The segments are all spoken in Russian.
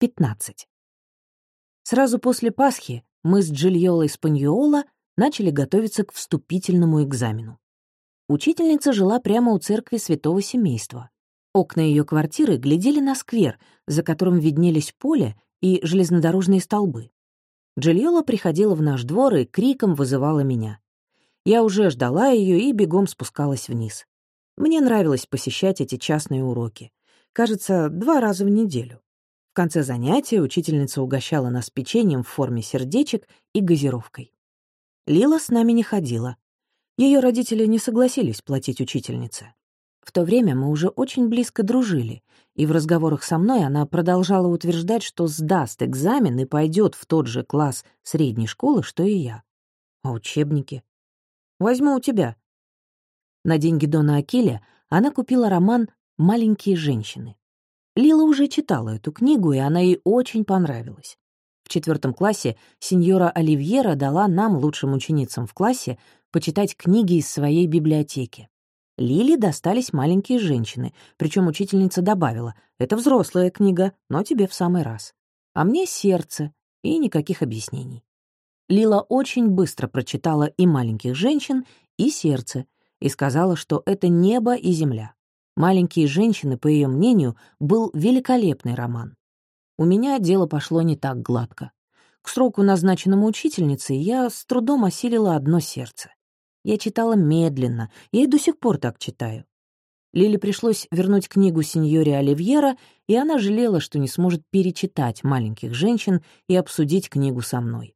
15. Сразу после Пасхи мы с Джильолой Спаньола начали готовиться к вступительному экзамену. Учительница жила прямо у церкви святого семейства. Окна ее квартиры глядели на сквер, за которым виднелись поле и железнодорожные столбы. Джильола приходила в наш двор и криком вызывала меня. Я уже ждала ее и бегом спускалась вниз. Мне нравилось посещать эти частные уроки. Кажется, два раза в неделю. В конце занятия учительница угощала нас печеньем в форме сердечек и газировкой. Лила с нами не ходила. Ее родители не согласились платить учительнице. В то время мы уже очень близко дружили, и в разговорах со мной она продолжала утверждать, что сдаст экзамен и пойдет в тот же класс средней школы, что и я. А учебники? Возьму у тебя. На деньги Дона Акиля она купила роман «Маленькие женщины». Лила уже читала эту книгу, и она ей очень понравилась. В четвертом классе сеньора Оливьера дала нам, лучшим ученицам в классе, почитать книги из своей библиотеки. Лили достались маленькие женщины, причем учительница добавила, это взрослая книга, но тебе в самый раз. А мне сердце, и никаких объяснений. Лила очень быстро прочитала и маленьких женщин, и сердце, и сказала, что это небо и земля. «Маленькие женщины», по ее мнению, был великолепный роман. У меня дело пошло не так гладко. К сроку, назначенному учительницей, я с трудом осилила одно сердце. Я читала медленно, я и до сих пор так читаю. Лиле пришлось вернуть книгу сеньоре Оливьера, и она жалела, что не сможет перечитать «Маленьких женщин» и обсудить книгу со мной.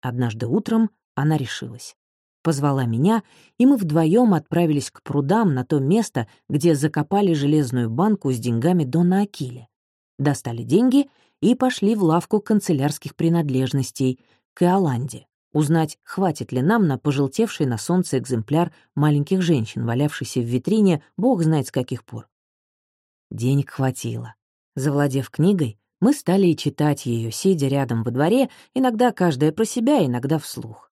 Однажды утром она решилась. Позвала меня, и мы вдвоем отправились к прудам на то место, где закопали железную банку с деньгами Дона Акиля. Достали деньги и пошли в лавку канцелярских принадлежностей к Иоланде узнать, хватит ли нам на пожелтевший на солнце экземпляр маленьких женщин, валявшийся в витрине бог знает с каких пор. Денег хватило. Завладев книгой, мы стали читать ее, сидя рядом во дворе, иногда каждая про себя, иногда вслух.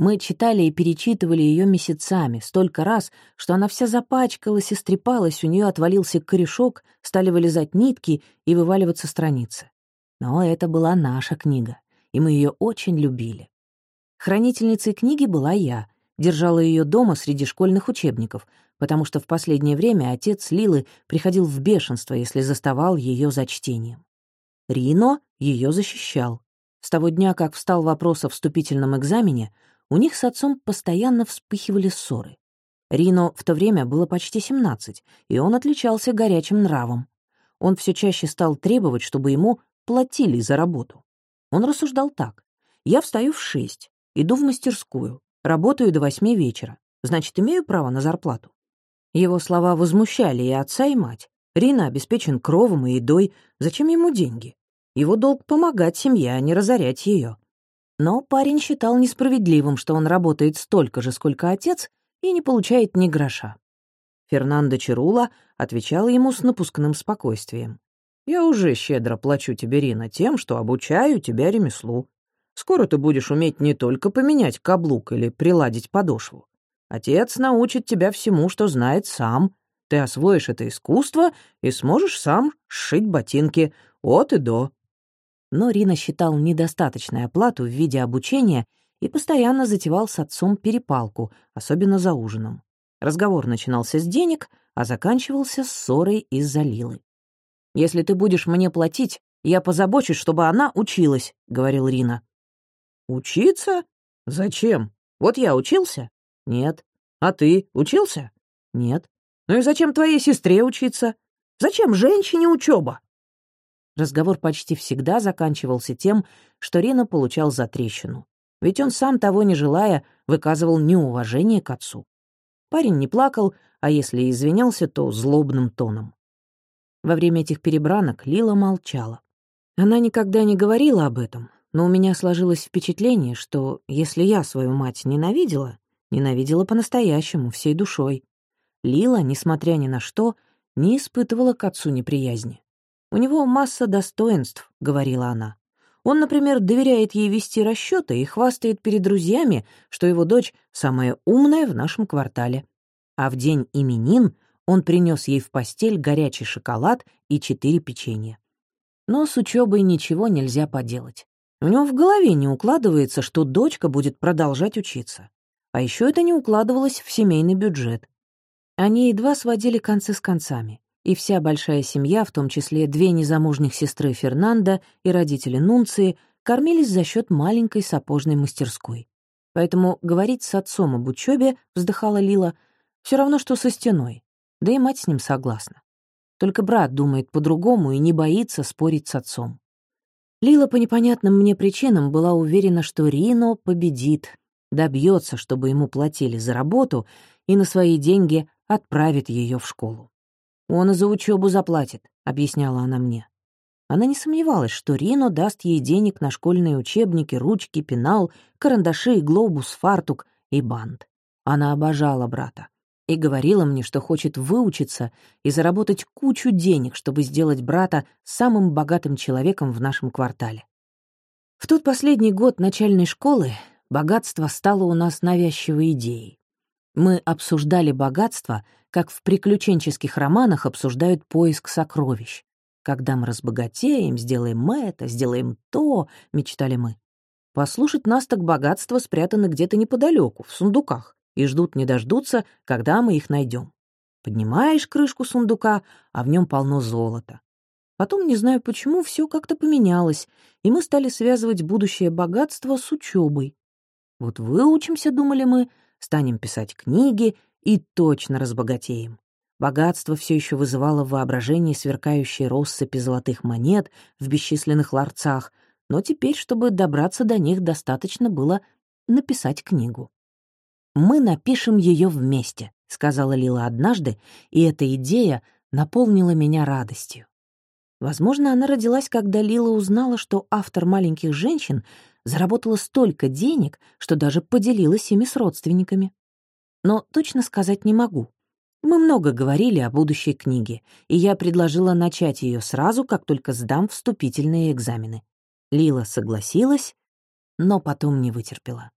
Мы читали и перечитывали ее месяцами, столько раз, что она вся запачкалась и стрепалась, у нее отвалился корешок, стали вылезать нитки и вываливаться страницы. Но это была наша книга, и мы ее очень любили. Хранительницей книги была я, держала ее дома среди школьных учебников, потому что в последнее время отец Лилы приходил в бешенство, если заставал ее за чтением. Рино ее защищал. С того дня, как встал вопрос о вступительном экзамене, у них с отцом постоянно вспыхивали ссоры. Рино в то время было почти 17, и он отличался горячим нравом. Он все чаще стал требовать, чтобы ему платили за работу. Он рассуждал так. «Я встаю в шесть, Иду в мастерскую, работаю до восьми вечера. Значит, имею право на зарплату. Его слова возмущали и отца, и мать. Рина обеспечен кровом и едой. Зачем ему деньги? Его долг — помогать семье, а не разорять ее. Но парень считал несправедливым, что он работает столько же, сколько отец, и не получает ни гроша. Фернандо Чирула отвечал ему с напускным спокойствием. «Я уже щедро плачу тебе, Рина, тем, что обучаю тебя ремеслу. Скоро ты будешь уметь не только поменять каблук или приладить подошву. Отец научит тебя всему, что знает сам. Ты освоишь это искусство и сможешь сам сшить ботинки от и до». Но Рина считал недостаточной оплату в виде обучения и постоянно затевал с отцом перепалку, особенно за ужином. Разговор начинался с денег, а заканчивался ссорой из-за Лилы. «Если ты будешь мне платить, я позабочусь, чтобы она училась», — говорил Рина. «Учиться? Зачем? Вот я учился?» «Нет». «А ты учился?» «Нет». «Ну и зачем твоей сестре учиться? Зачем женщине учеба?» Разговор почти всегда заканчивался тем, что Рина получал затрещину. Ведь он сам того не желая выказывал неуважение к отцу. Парень не плакал, а если и извинялся, то злобным тоном. Во время этих перебранок Лила молчала. Она никогда не говорила об этом, но у меня сложилось впечатление, что если я свою мать ненавидела, ненавидела по-настоящему, всей душой. Лила, несмотря ни на что, не испытывала к отцу неприязни. «У него масса достоинств», — говорила она. «Он, например, доверяет ей вести расчеты и хвастает перед друзьями, что его дочь самая умная в нашем квартале. А в день именин он принес ей в постель горячий шоколад и четыре печенья. Но с учебой ничего нельзя поделать. У него в голове не укладывается, что дочка будет продолжать учиться. А еще это не укладывалось в семейный бюджет. Они едва сводили концы с концами, и вся большая семья, в том числе две незамужних сестры Фернанда и родители Нунции, кормились за счет маленькой сапожной мастерской. Поэтому говорить с отцом об учебе, вздыхала Лила, все равно, что со стеной. Да и мать с ним согласна. Только брат думает по-другому и не боится спорить с отцом. Лила по непонятным мне причинам была уверена, что Рино победит, добьется, чтобы ему платили за работу и на свои деньги отправит ее в школу. «Он и за учебу заплатит», — объясняла она мне. Она не сомневалась, что Рино даст ей денег на школьные учебники, ручки, пенал, карандаши, глобус, фартук и бант. Она обожала брата и говорила мне, что хочет выучиться и заработать кучу денег, чтобы сделать брата самым богатым человеком в нашем квартале. В тот последний год начальной школы богатство стало у нас навязчивой идеей. Мы обсуждали богатство, как в приключенческих романах обсуждают поиск сокровищ. Когда мы разбогатеем, сделаем это, сделаем то, мечтали мы. Послушать нас так богатство спрятано где-то неподалеку, в сундуках, и ждут не дождутся, когда мы их найдем. Поднимаешь крышку сундука, а в нем полно золота. Потом, не знаю почему, все как-то поменялось, и мы стали связывать будущее богатство с учебой. Вот выучимся, думали мы, станем писать книги и точно разбогатеем. Богатство все еще вызывало в воображении сверкающие россыпи золотых монет в бесчисленных ларцах, но теперь, чтобы добраться до них, достаточно было написать книгу. «Мы напишем ее вместе», — сказала Лила однажды, и эта идея наполнила меня радостью. Возможно, она родилась, когда Лила узнала, что автор «Маленьких женщин» заработала столько денег, что даже поделилась ими с родственниками. Но точно сказать не могу. Мы много говорили о будущей книге, и я предложила начать ее сразу, как только сдам вступительные экзамены. Лила согласилась, но потом не вытерпела.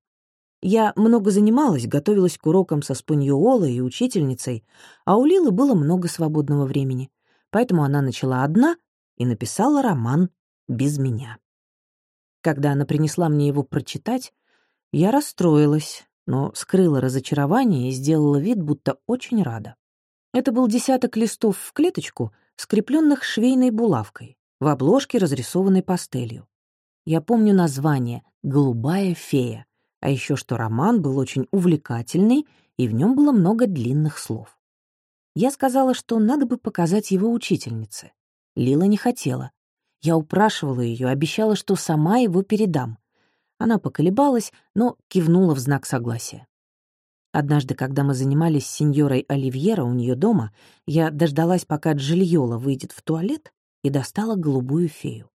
Я много занималась, готовилась к урокам со спаньолой и учительницей, а у Лилы было много свободного времени, поэтому она начала одна и написала роман без меня. Когда она принесла мне его прочитать, я расстроилась, но скрыла разочарование и сделала вид, будто очень рада. Это был десяток листов в клеточку, скрепленных швейной булавкой, в обложке, разрисованной пастелью. Я помню название «Голубая фея», а еще что роман был очень увлекательный, и в нем было много длинных слов. Я сказала, что надо бы показать его учительнице. Лила не хотела. Я упрашивала ее, обещала, что сама его передам. Она поколебалась, но кивнула в знак согласия. Однажды, когда мы занимались с сеньорой Оливьера у нее дома, я дождалась, пока Джильола выйдет в туалет, и достала голубую фею.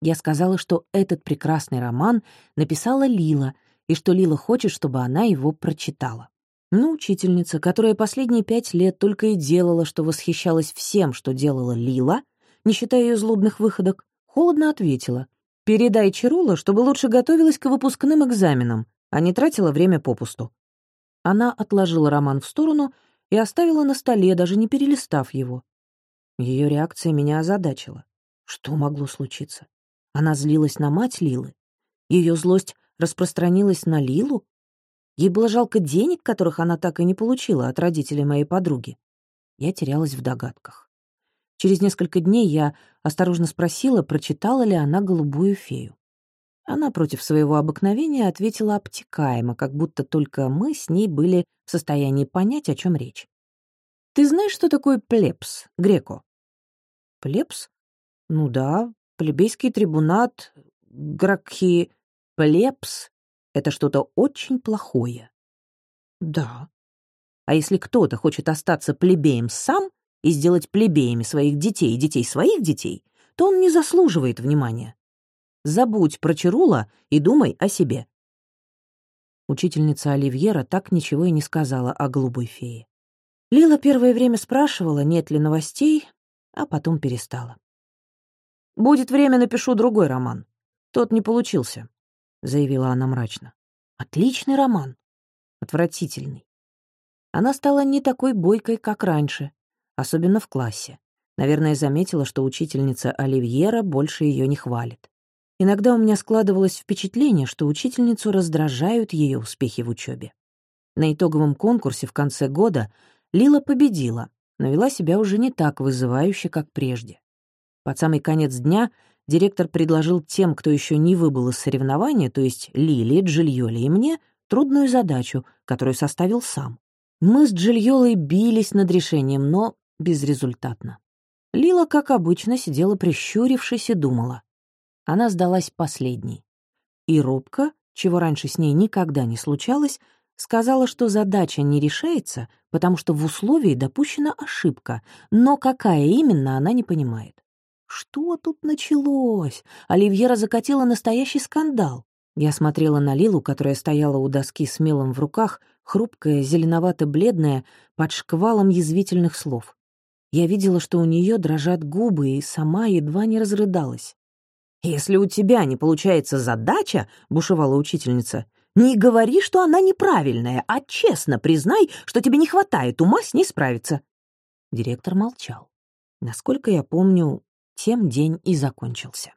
Я сказала, что этот прекрасный роман написала Лила, и что Лила хочет, чтобы она его прочитала. Ну, учительница, которая последние пять лет только и делала, что восхищалась всем, что делала Лила, не считая ее злобных выходок, холодно ответила. Передай Чарула, чтобы лучше готовилась к выпускным экзаменам, а не тратила время попусту». Она отложила роман в сторону и оставила на столе, даже не перелистав его. Ее реакция меня озадачила. Что могло случиться? Она злилась на мать Лилы. Ее злость распространилась на Лилу? Ей было жалко денег, которых она так и не получила от родителей моей подруги. Я терялась в догадках. Через несколько дней я осторожно спросила, прочитала ли она «Голубую фею». Она против своего обыкновения ответила обтекаемо, как будто только мы с ней были в состоянии понять, о чем речь. «Ты знаешь, что такое плебс, греко?» «Плебс? Ну да, плебейский трибунат, гракхи... Плебс — это что-то очень плохое». «Да. А если кто-то хочет остаться плебеем сам, и сделать плебеями своих детей и детей своих детей, то он не заслуживает внимания. Забудь про Чарула и думай о себе. Учительница Оливьера так ничего и не сказала о голубой фее. Лила первое время спрашивала, нет ли новостей, а потом перестала. «Будет время, напишу другой роман. Тот не получился», — заявила она мрачно. «Отличный роман. Отвратительный». Она стала не такой бойкой, как раньше, особенно в классе. Наверное, заметила, что учительница Оливьера больше ее не хвалит. Иногда у меня складывалось впечатление, что учительницу раздражают ее успехи в учебе. На итоговом конкурсе в конце года Лила победила, но вела себя уже не так вызывающе, как прежде. Под самый конец дня директор предложил тем, кто еще не выбыл из соревнования, то есть Лили, Джильоле и мне, трудную задачу, которую составил сам. Мы с Джильолой бились над решением, но безрезультатно. Лила, как обычно, сидела прищурившись и думала. Она сдалась последней. И робко, чего раньше с ней никогда не случалось, сказала, что задача не решается, потому что в условии допущена ошибка, но какая именно, она не понимает. Что тут началось? Оливьера закатила настоящий скандал. Я смотрела на Лилу, которая стояла у доски с мелом в руках, хрупкая, зеленовато-бледная, под шквалом язвительных слов. Я видела, что у нее дрожат губы, и сама едва не разрыдалась. «Если у тебя не получается задача», — бушевала учительница, «не говори, что она неправильная, а честно признай, что тебе не хватает ума с ней справиться». Директор молчал. Насколько я помню, тем день и закончился.